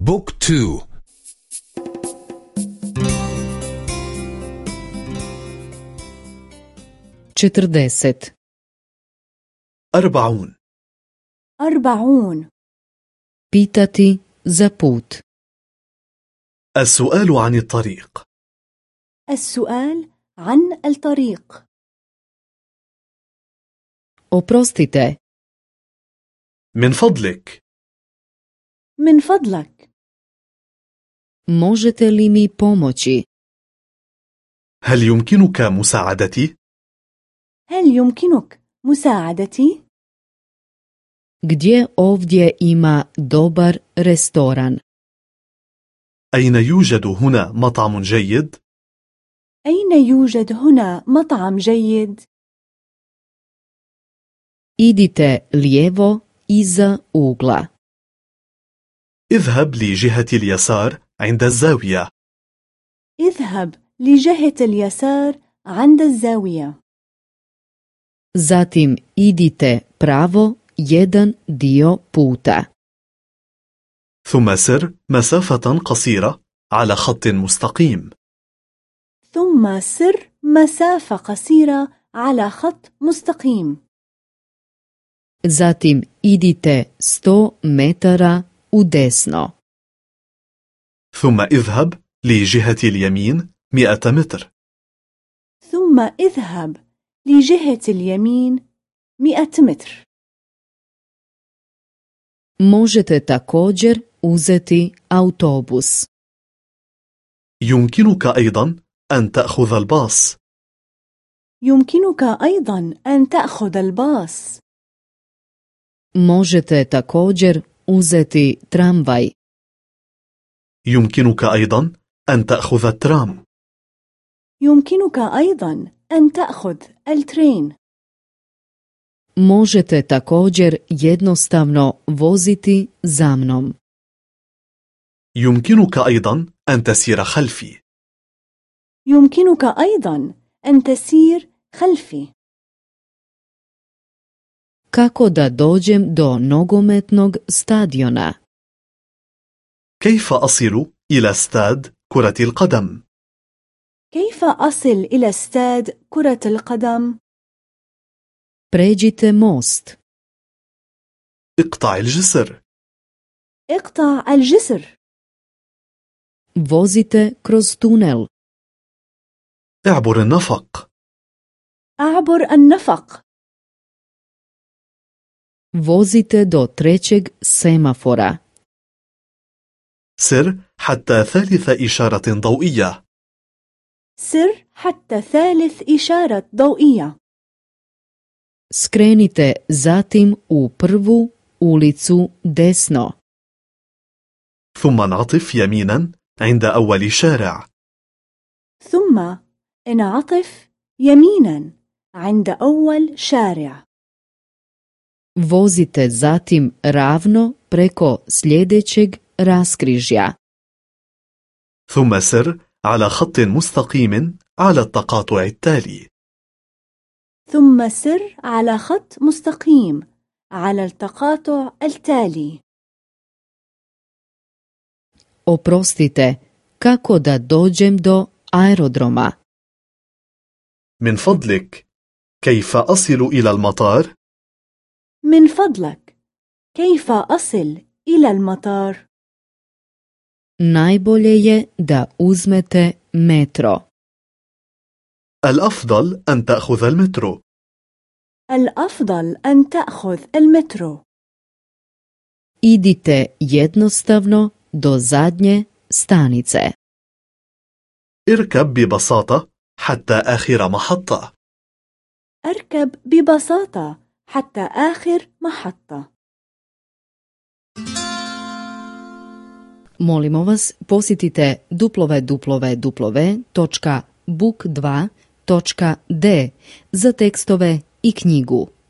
بوك تو. četrdeset أربعون. أربعون. pitati za put السؤال عن الطريق. السؤال عن الطريق. oprostite من فضلك. من فضلك. Možete li mi pomoći هل يمكنك مساعدتي؟ هل يمكنك مساعدتي؟ gdje ovdje ima dobar restoran أين يوجد هنا مطعم جيد؟ أين يوجد هنا مطعم جيد؟ idite lijevo iza ugla اذهب لجهة اليسار عند الزاوية. اذهب لجهة اليسار عند الزاوية. Zatim idite pravo jedan dio puta. ثم سر مسافة قصيرة على خط مستقيم. ثم سر مسافة قصيرة على خط مستقيم. Zatim idite 100 metara u desno. ثم اذهب لجهة اليمين 100 متر. ثم اذهب لجهة اليمين 100 متر. možete također uzeti autobus يمكنك أيضا أن تأخذ الباص. يمكنك أيضا أن تأخذ الباص. možete također uzeti tramvaj يمكنك أيضا أن تأخذ الترام. يمكنك أيضا أن تأخذ الترين. Možete također jednostavno voziti za mnom. يمكنك أيضا أن تسير خلفي. يمكنك أيضا أن تسير خلفي. Kako da dođem do nogometnog stadiona? كيف أصل إلى استاد كرة القدم؟ كيف أصل إلى استاد كرة القدم؟ pređite most. اقطع الجسر. اقطع الجسر. Vozite kroz tunel. اعبر النفق. أعبر النفق. Vozite do trećeg semafora. سر حتى ثالث إشارة ضوئية. سر حتى ثالث إشارة ضوئية. Skrenite zatim u prvu ulicu desno. ثم انعطف يمينا عند أول شارع. ثم انعطف يمينا عند أول شارع. Vozite zatim ravno preko sljedećeg raskrižja ثم سر على خط مستقيم على التقاطع التالي ثم سر على خط مستقيم على التقاطع التالي oprostite kako da dođem do aerodroma من فضلك كيف أصل إلى المطار؟ من فضلك كيف أصل إلى المطار؟ Najbolje je da uzmete metro. الأفضل أن تأخذ المترو. الأفضل أن تأخذ المترو. Idite jednostavno do zadnje stanice. اركب ببساطة حتى آخر محطة. أركب ببساطة حتى آخر محطة. Molimo vas, posjetite www.book2.d za tekstove i knjigu.